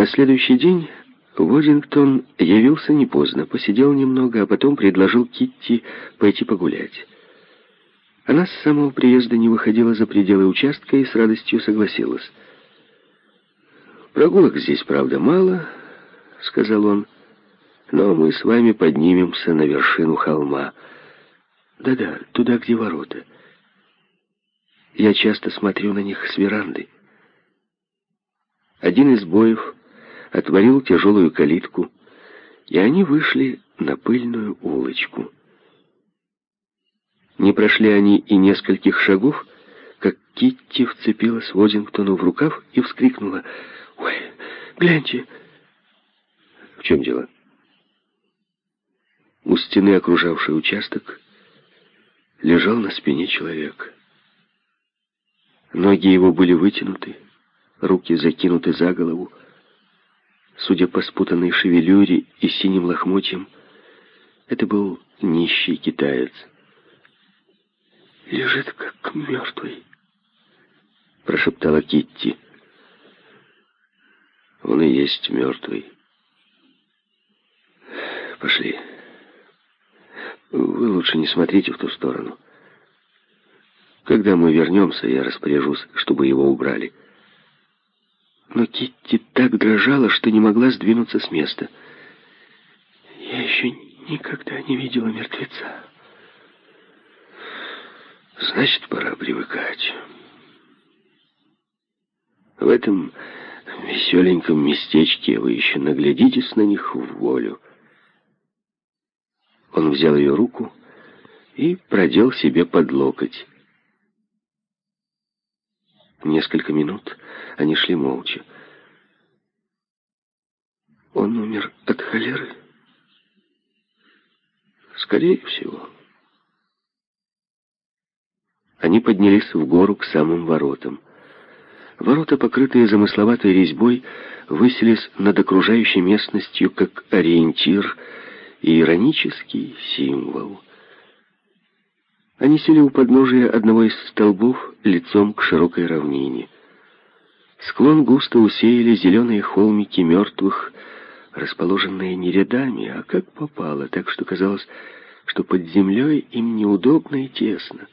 На следующий день Водингтон явился не поздно, посидел немного, а потом предложил Китти пойти погулять. Она с самого приезда не выходила за пределы участка и с радостью согласилась. «Прогулок здесь, правда, мало», — сказал он, — «но мы с вами поднимемся на вершину холма. Да-да, туда, где ворота. Я часто смотрю на них с веранды». Один из боев отворил тяжелую калитку, и они вышли на пыльную улочку. Не прошли они и нескольких шагов, как Китти вцепилась Водингтону в рукав и вскрикнула. «Ой, гляньте!» «В чем дело?» У стены, окружавшей участок, лежал на спине человек. Ноги его были вытянуты, руки закинуты за голову. Судя по спутанной шевелюре и синим лохмотьям, это был нищий китаец. «Лежит, как мертвый», — прошептала Китти. «Он и есть мертвый. Пошли. Вы лучше не смотрите в ту сторону. Когда мы вернемся, я распоряжусь, чтобы его убрали». Но Китти так дрожала, что не могла сдвинуться с места. «Я еще никогда не видела мертвеца». «Значит, пора привыкать». В этом веселеньком местечке вы еще наглядитесь на них в волю. Он взял ее руку и продел себе под локоть. Несколько минут они шли молча. Он умер от холеры? Скорее всего. Они поднялись в гору к самым воротам. Ворота, покрытые замысловатой резьбой, высились над окружающей местностью как ориентир и иронический символ. Они сели у подножия одного из столбов лицом к широкой равнине. Склон густо усеяли зеленые холмики мертвых, расположенные не рядами, а как попало, так что казалось, что под землей им неудобно и тесно.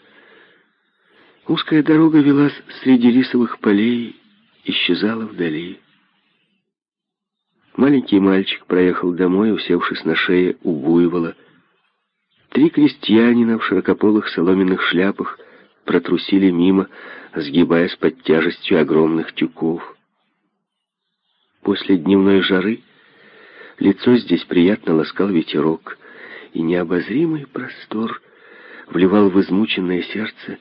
Узкая дорога велась среди рисовых полей, исчезала вдали. Маленький мальчик проехал домой, усевшись на шее у буйвола, Три крестьянина в широкополых соломенных шляпах протрусили мимо, сгибаясь под тяжестью огромных тюков. После дневной жары лицо здесь приятно ласкал ветерок, и необозримый простор вливал в измученное сердце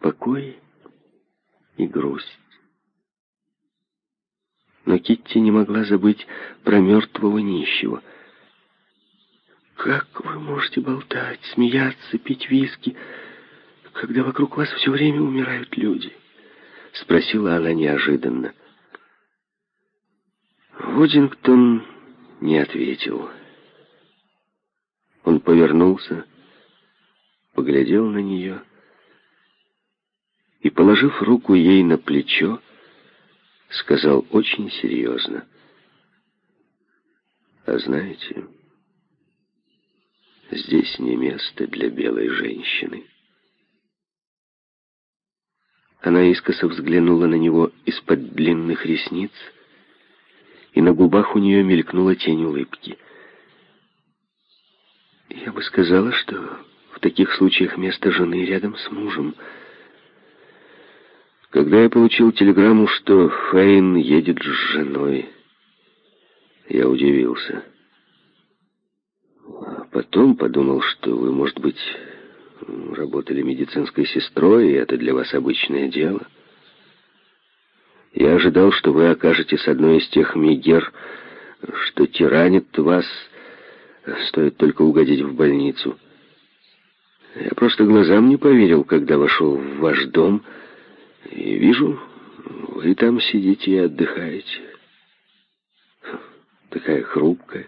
покой и грусть. Но Китти не могла забыть про мертвого нищего — как вы можете болтать, смеяться, пить виски, когда вокруг вас все время умирают люди? Спросила она неожиданно. Водингтон не ответил. Он повернулся, поглядел на нее и, положив руку ей на плечо, сказал очень серьезно. «А знаете...» Здесь не место для белой женщины. Она искоса взглянула на него из-под длинных ресниц, и на губах у нее мелькнула тень улыбки. Я бы сказала, что в таких случаях место жены рядом с мужем. Когда я получил телеграмму, что Фейн едет с женой, я удивился. Потом подумал, что вы, может быть, работали медицинской сестрой, и это для вас обычное дело. Я ожидал, что вы окажетесь одной из тех мигер, что тиранит вас, стоит только угодить в больницу. Я просто глазам не поверил, когда вошел в ваш дом, и вижу, вы там сидите и отдыхаете. Такая хрупкая,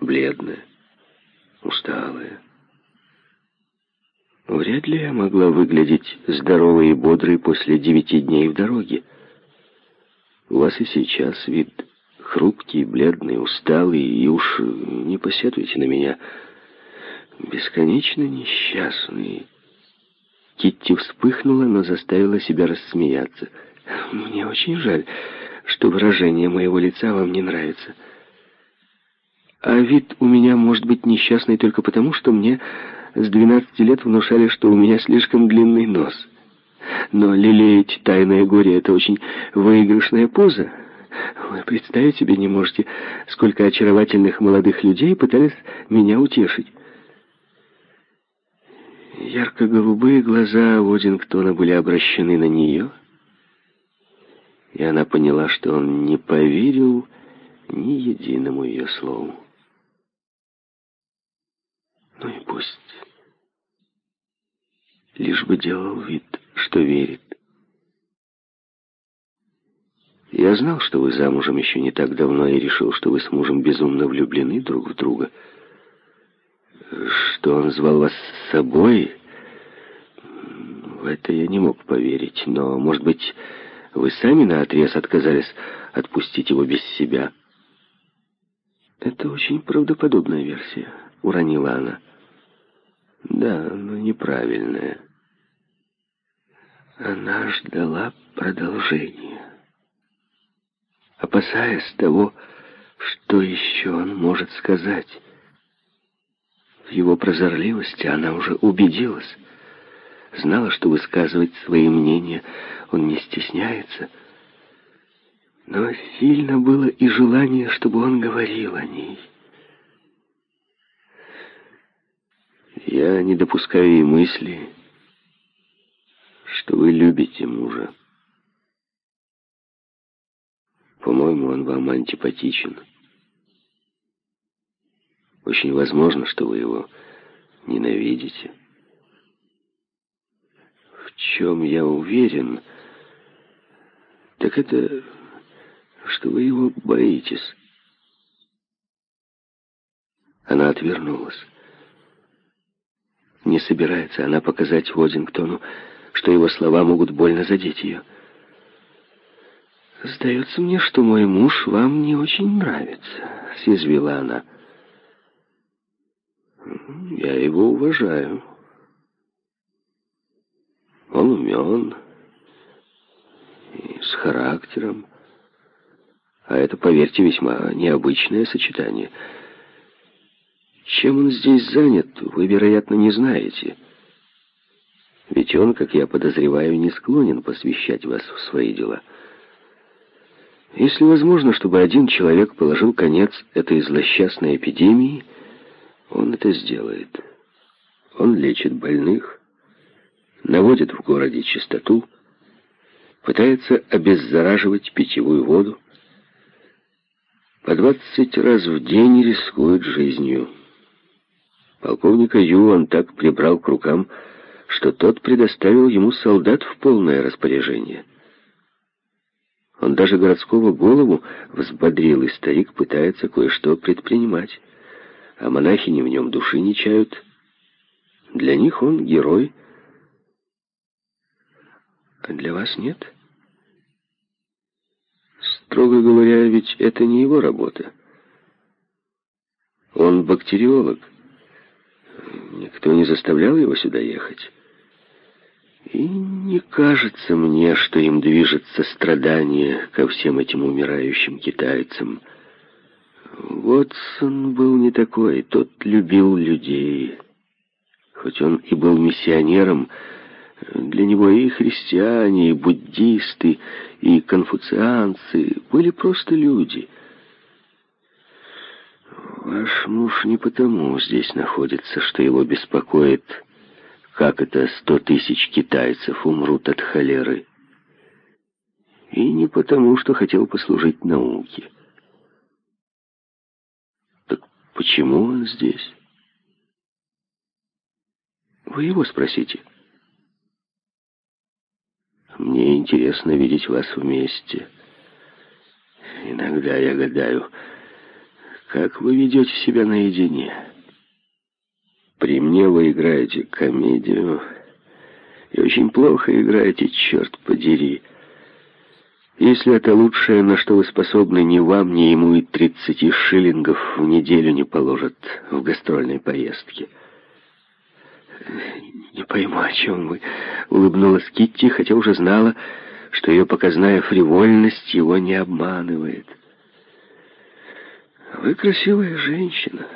бледная усталая. Вряд ли я могла выглядеть здоровой и бодрой после девяти дней в дороге. У вас и сейчас вид хрупкий, бледный, усталый, и уж не посетуйте на меня. Бесконечно несчастный. Китти вспыхнула, но заставила себя рассмеяться. «Мне очень жаль, что выражение моего лица вам не нравится. А вид у меня может быть несчастный только потому, что мне с 12 лет внушали, что у меня слишком длинный нос. Но лелеять тайное горе — это очень выигрышная поза. Вы представить себе не можете, сколько очаровательных молодых людей пытались меня утешить. Ярко-голубые глаза Водингтона были обращены на нее, и она поняла, что он не поверил ни единому ее слову. Ну и пусть. Лишь бы делал вид, что верит. Я знал, что вы замужем еще не так давно, и решил, что вы с мужем безумно влюблены друг в друга. Что он звал вас с собой, в это я не мог поверить. Но, может быть, вы сами наотрез отказались отпустить его без себя? Это очень правдоподобная версия, уронила она. Да, но неправильная. Она ждала продолжения опасаясь того, что еще он может сказать. В его прозорливости она уже убедилась. Знала, что высказывать свои мнения он не стесняется. Но сильно было и желание, чтобы он говорил о ней. Я не допускаю и мысли, что вы любите мужа. По-моему, он вам антипатичен. Очень возможно, что вы его ненавидите. В чем я уверен, так это, что вы его боитесь. Она отвернулась. Не собирается она показать Водингтону, что его слова могут больно задеть ее. «Сдается мне, что мой муж вам не очень нравится», — съязвила она. «Я его уважаю. Он умен и с характером. А это, поверьте, весьма необычное сочетание. Чем он здесь занят, вы, вероятно, не знаете». Ведь он, как я подозреваю, не склонен посвящать вас в свои дела. Если возможно, чтобы один человек положил конец этой злосчастной эпидемии, он это сделает. Он лечит больных, наводит в городе чистоту, пытается обеззараживать питьевую воду, по двадцать раз в день рискует жизнью. Полковника Ю он так прибрал к рукам, что тот предоставил ему солдат в полное распоряжение. Он даже городского голову взбодрил, и старик пытается кое-что предпринимать. А монахини в нем души не чают. Для них он герой. А для вас нет? Строго говоря, ведь это не его работа. Он бактериолог. Никто не заставлял его сюда ехать. И не кажется мне, что им движет сострадание ко всем этим умирающим китайцам. Вотсон был не такой, тот любил людей. Хоть он и был миссионером, для него и христиане, и буддисты, и конфуцианцы были просто люди. Ваш муж не потому здесь находится, что его беспокоит как это сто тысяч китайцев умрут от холеры. И не потому, что хотел послужить науке. Так почему он здесь? Вы его спросите. Мне интересно видеть вас вместе. Иногда я гадаю, как вы ведете себя наедине. При мне вы играете комедию и очень плохо играете, черт подери. Если это лучшее, на что вы способны, ни вам, ни ему и тридцати шиллингов в неделю не положат в гастрольной поездке. «Не пойму, о чем вы», — улыбнулась Китти, хотя уже знала, что ее показная фривольность его не обманывает. «Вы красивая женщина.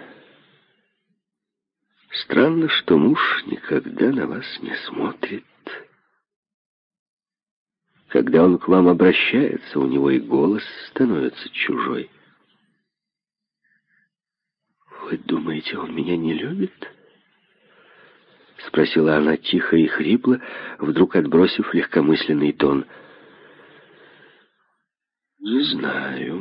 Странно, что муж никогда на вас не смотрит». Когда он к вам обращается, у него и голос становится чужой. «Вы думаете, он меня не любит?» Спросила она тихо и хрипло, вдруг отбросив легкомысленный тон. «Не знаю.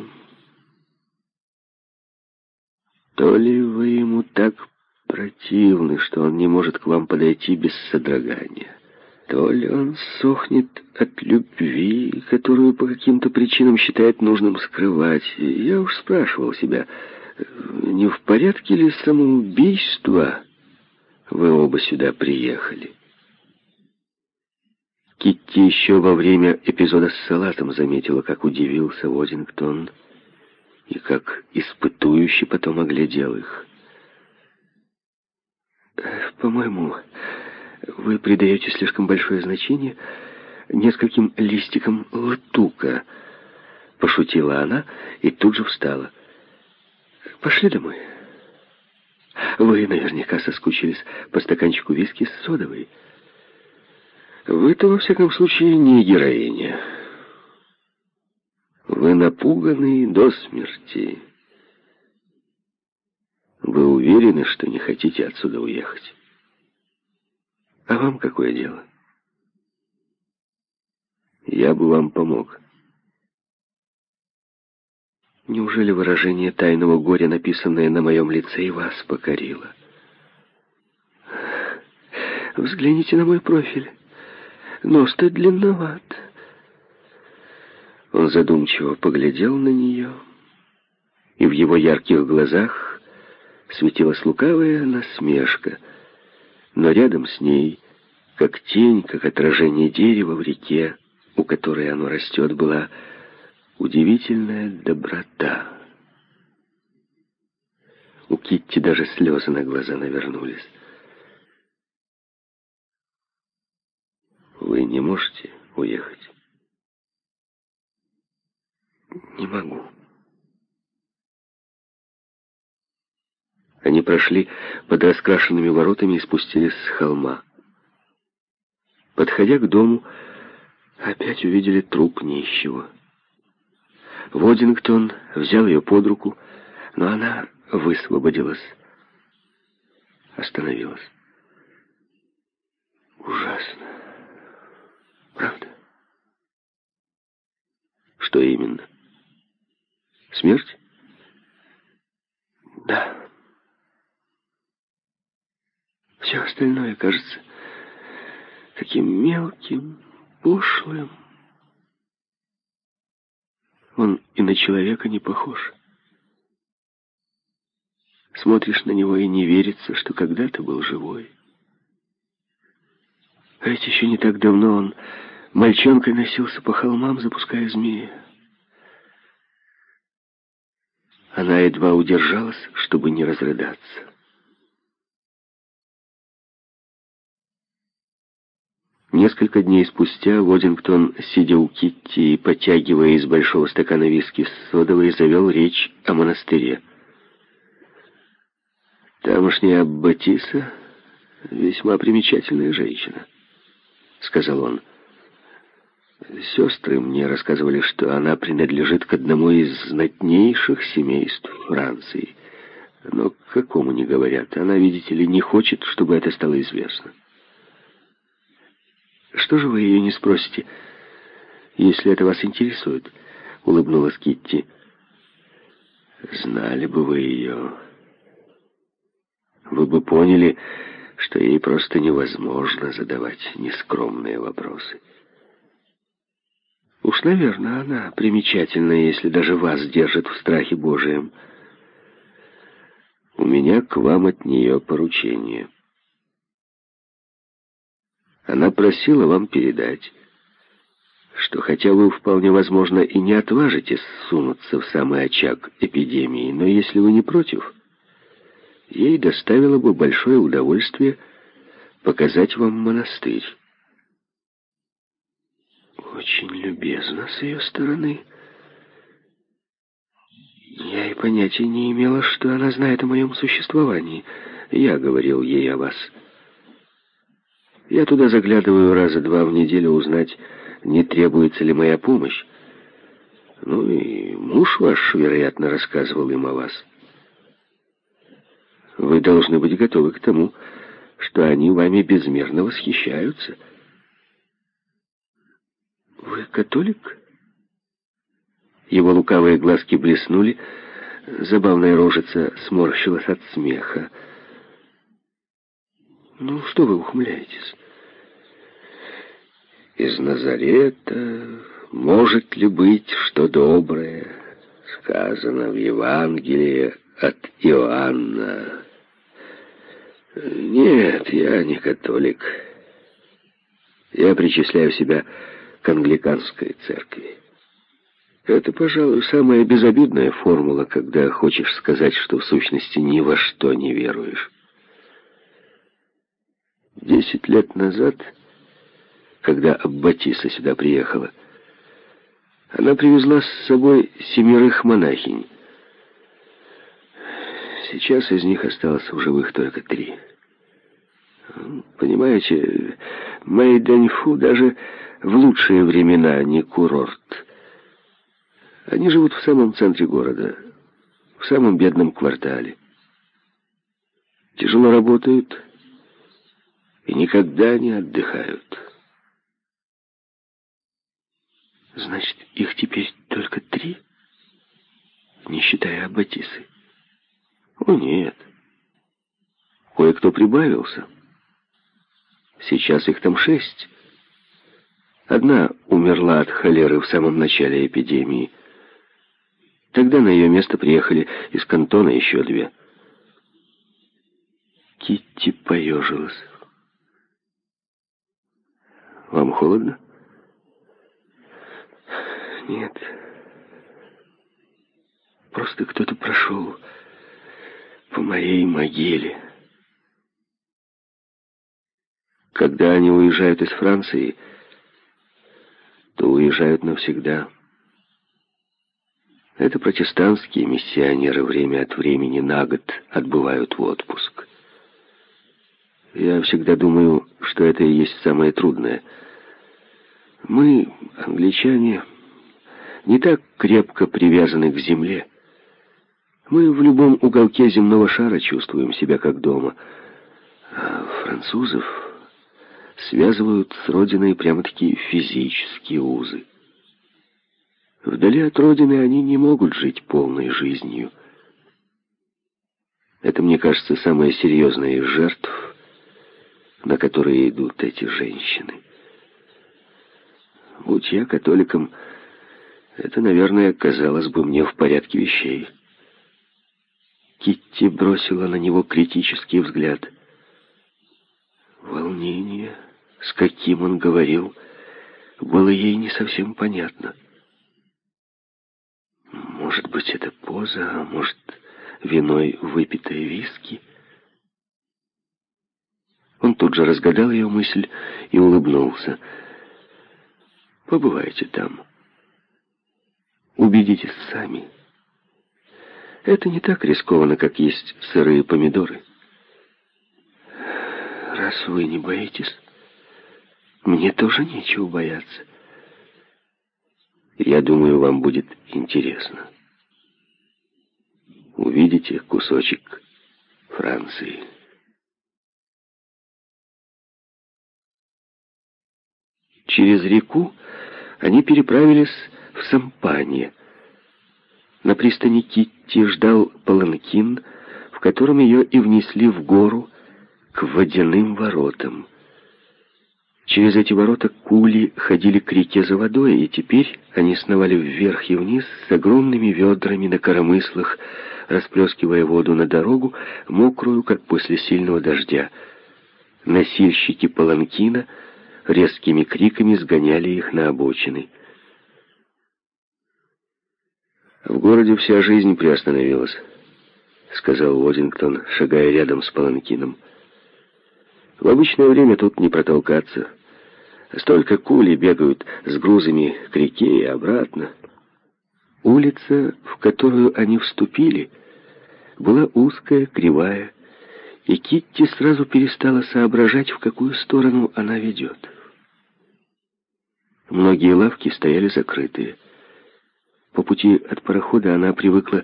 То ли вы ему так противны, что он не может к вам подойти без содрогания, то ли он сохнет от любви, которую по каким-то причинам считает нужным скрывать. Я уж спрашивал себя, не в порядке ли самоубийство вы оба сюда приехали? Китти еще во время эпизода с салатом заметила, как удивился Уодингтон и как испытующий потом оглядел их. «По-моему, вы придаете слишком большое значение нескольким листикам латука», — пошутила она и тут же встала. «Пошли домой. Вы наверняка соскучились по стаканчику виски с содовой». «Вы-то, во всяком случае, не героиня. Вы напуганы до смерти. Вы уверены, что не хотите отсюда уехать?» А вам какое дело? Я бы вам помог. Неужели выражение тайного горя, написанное на моем лице, и вас покорило? Взгляните на мой профиль. Нос-то длинноват. Он задумчиво поглядел на нее, и в его ярких глазах светилась лукавая насмешка — но рядом с ней, как тень, как отражение дерева в реке, у которой оно растет, была удивительная доброта. У Китти даже слезы на глаза навернулись. Вы не можете уехать? Не могу. Они прошли под раскрашенными воротами и спустились с холма. Подходя к дому, опять увидели труп нищего. Водингтон взял ее под руку, но она высвободилась. Остановилась. Ужасно. Правда? Что именно? Смерть? Да. Все остальное кажется таким мелким, пошлым. Он и на человека не похож. Смотришь на него и не верится, что когда-то был живой. А ведь еще не так давно он мальчонкой носился по холмам, запуская змея. Она едва удержалась, чтобы не разрыдаться. Несколько дней спустя Водингтон, сидя у Китти и потягивая из большого стакана виски с содовой, завел речь о монастыре. «Тамошняя Аббатиса весьма примечательная женщина», — сказал он. «Сестры мне рассказывали, что она принадлежит к одному из знатнейших семейств Франции. Но к какому не говорят. Она, видите ли, не хочет, чтобы это стало известно». Что же вы ее не спросите, если это вас интересует?» — улыбнулась Китти. «Знали бы вы ее. Вы бы поняли, что ей просто невозможно задавать нескромные вопросы». «Уж, наверное, она примечательная, если даже вас держит в страхе Божием». «У меня к вам от нее поручение». Она просила вам передать, что хотя вы вполне возможно и не отважитесь сунуться в самый очаг эпидемии, но если вы не против, ей доставило бы большое удовольствие показать вам монастырь. Очень любезно с ее стороны. Я и понятия не имела, что она знает о моем существовании. Я говорил ей о вас. Я туда заглядываю раза два в неделю узнать, не требуется ли моя помощь. Ну и муж ваш, вероятно, рассказывал им о вас. Вы должны быть готовы к тому, что они вами безмерно восхищаются. Вы католик? Его лукавые глазки блеснули, забавная рожица сморщилась от смеха. Ну, что вы ухмыляетесь? Из Назарета может ли быть что доброе, сказано в Евангелии от Иоанна. Нет, я не католик. Я причисляю себя к англиканской церкви. Это, пожалуй, самая безобидная формула, когда хочешь сказать, что в сущности ни во что не веруешь. Десять лет назад когда Аббатиса сюда приехала. Она привезла с собой семерых монахинь. Сейчас из них осталось в живых только три. Понимаете, Мэйдэньфу даже в лучшие времена не курорт. Они живут в самом центре города, в самом бедном квартале. Тяжело работают и никогда не отдыхают. Значит, их теперь только три? Не считая Аббатисы. О, нет. Кое-кто прибавился. Сейчас их там шесть. Одна умерла от холеры в самом начале эпидемии. Тогда на ее место приехали из кантона еще две. Китти поежилась. «Вам холодно?» Нет. Просто кто-то прошел по моей могиле. Когда они уезжают из Франции, то уезжают навсегда. Это протестантские миссионеры время от времени на год отбывают в отпуск. Я всегда думаю, что это и есть самое трудное. Мы, англичане, не так крепко привязаны к земле. Мы в любом уголке земного шара чувствуем себя как дома. А французов связывают с родиной прямо-таки физические узы. Вдали от родины они не могут жить полной жизнью. Это, мне кажется, самая серьезная из жертв, на которые идут эти женщины. Будь я католиком, это, наверное, казалось бы мне в порядке вещей. Китти бросила на него критический взгляд. Волнение, с каким он говорил, было ей не совсем понятно. Может быть, это поза, а может, виной выпитые виски? Он тут же разгадал ее мысль и улыбнулся. «Побывайте там». Убедитесь сами. Это не так рискованно, как есть сырые помидоры. Раз вы не боитесь, мне тоже нечего бояться. Я думаю, вам будет интересно. Увидите кусочек Франции. Через реку они переправились в Сампане. На пристани Китти ждал паланкин, в котором ее и внесли в гору к водяным воротам. Через эти ворота кули ходили к реке за водой, и теперь они сновали вверх и вниз с огромными ведрами на коромыслах, расплескивая воду на дорогу, мокрую, как после сильного дождя. Носильщики паланкина резкими криками сгоняли их на обочины. «В городе вся жизнь приостановилась», — сказал Уодингтон, шагая рядом с Паланкином. «В обычное время тут не протолкаться. Столько кули бегают с грузами к реке и обратно». Улица, в которую они вступили, была узкая, кривая, и Китти сразу перестала соображать, в какую сторону она ведет. Многие лавки стояли закрытые. По пути от парохода она привыкла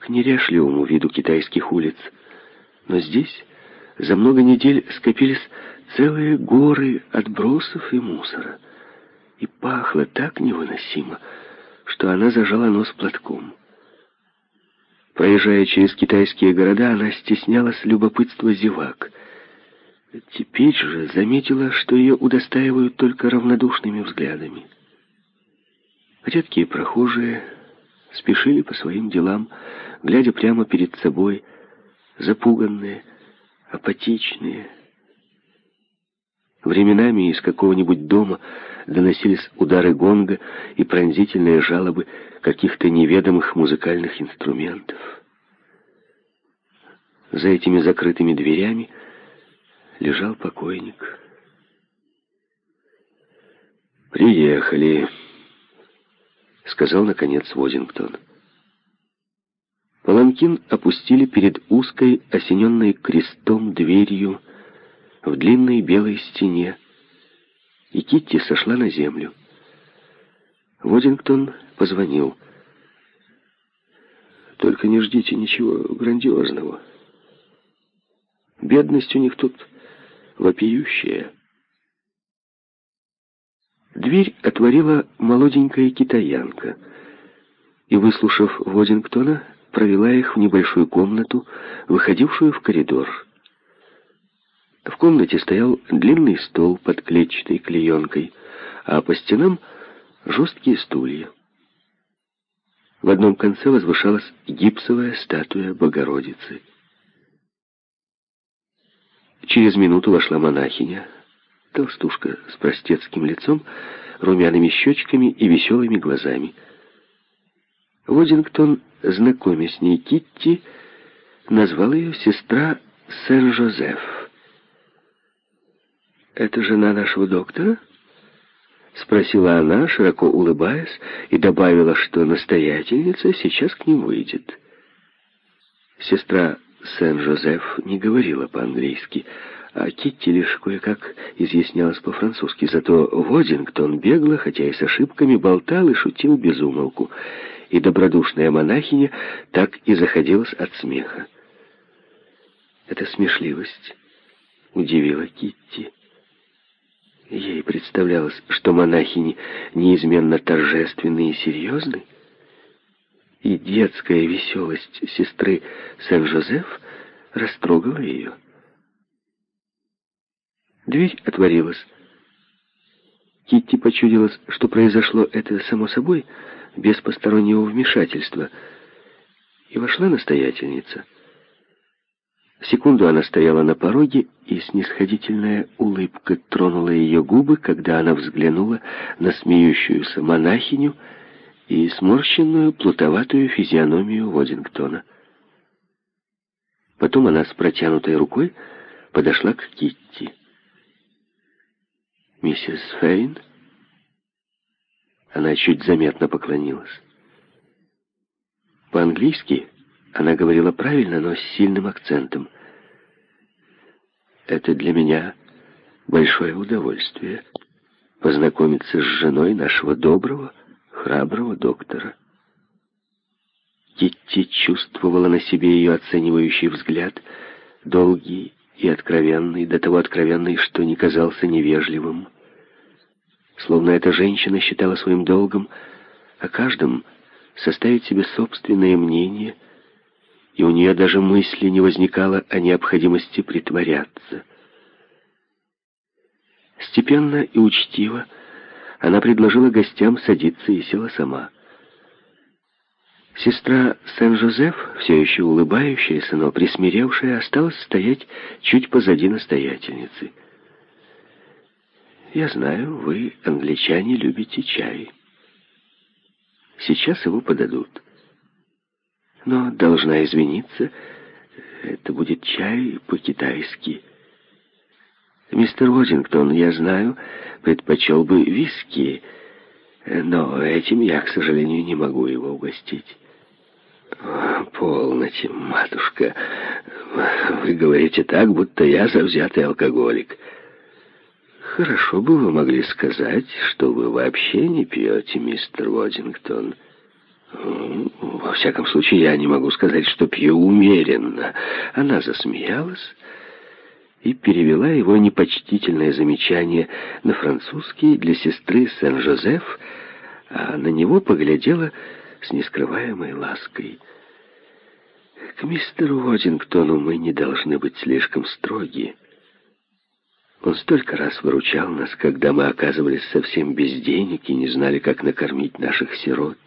к неряшливому виду китайских улиц. Но здесь за много недель скопились целые горы отбросов и мусора. И пахло так невыносимо, что она зажала нос платком. Проезжая через китайские города, она стеснялась любопытства зевак. Теперь же заметила, что ее удостаивают только равнодушными взглядами. Редкие прохожие спешили по своим делам, глядя прямо перед собой, запуганные, апатичные. Временами из какого-нибудь дома доносились удары гонга и пронзительные жалобы каких-то неведомых музыкальных инструментов. За этими закрытыми дверями лежал покойник. «Приехали», — сказал, наконец, Возингтон. Паланкин опустили перед узкой, осененной крестом дверью в длинной белой стене, и Китти сошла на землю. Водингтон позвонил. «Только не ждите ничего грандиозного. Бедность у них тут вопиющая». Дверь отворила молоденькая китаянка и, выслушав Водингтона, провела их в небольшую комнату, выходившую в коридор. В комнате стоял длинный стол под клетчатой клеенкой, а по стенам жесткие стулья. В одном конце возвышалась гипсовая статуя Богородицы. Через минуту вошла монахиня, толстушка с простецким лицом, румяными щечками и веселыми глазами. Водингтон, знакомясь с ней Китти, назвал ее сестра Сен-Жозеф. «Это жена нашего доктора?» Спросила она, широко улыбаясь, и добавила, что настоятельница сейчас к ним выйдет. Сестра Сен-Жозеф не говорила по-английски, а Китти лишь кое-как изъяснялась по-французски. Зато Водингтон бегло, хотя и с ошибками, болтал и шутил без умолку, и добродушная монахиня так и заходилась от смеха. Эта смешливость удивила Китти. Ей представлялось, что монахини неизменно торжественны и серьезны, и детская веселость сестры Сен-Жозеф растрогала ее. Дверь отворилась. Китти почудилось, что произошло это само собой, без постороннего вмешательства, и вошла настоятельница — Секунду она стояла на пороге, и снисходительная улыбка тронула ее губы, когда она взглянула на смеющуюся монахиню и сморщенную плутоватую физиономию Водингтона. Потом она с протянутой рукой подошла к Китти. «Миссис Фейн?» Она чуть заметно поклонилась. По-английски она говорила правильно, но с сильным акцентом. «Это для меня большое удовольствие познакомиться с женой нашего доброго, храброго доктора». Китти чувствовала на себе ее оценивающий взгляд, долгий и откровенный, до того откровенный, что не казался невежливым. Словно эта женщина считала своим долгом о каждом составить себе собственное мнение – и у нее даже мысли не возникало о необходимости притворяться. Степенно и учтиво она предложила гостям садиться и села сама. Сестра Сен-Жозеф, все еще улыбающаяся, но присмиревшая, осталась стоять чуть позади настоятельницы. Я знаю, вы, англичане, любите чай. Сейчас его подадут. Но должна извиниться, это будет чай по-китайски. Мистер Уодингтон, я знаю, предпочел бы виски, но этим я, к сожалению, не могу его угостить. «Полноте, матушка. Вы говорите так, будто я завзятый алкоголик. Хорошо бы вы могли сказать, что вы вообще не пьете, мистер Уодингтон». «Во всяком случае, я не могу сказать, что пью умеренно». Она засмеялась и перевела его непочтительное замечание на французский для сестры Сен-Жозеф, а на него поглядела с нескрываемой лаской. К мистеру Уодингтону мы не должны быть слишком строги. Он столько раз выручал нас, когда мы оказывались совсем без денег и не знали, как накормить наших сирот.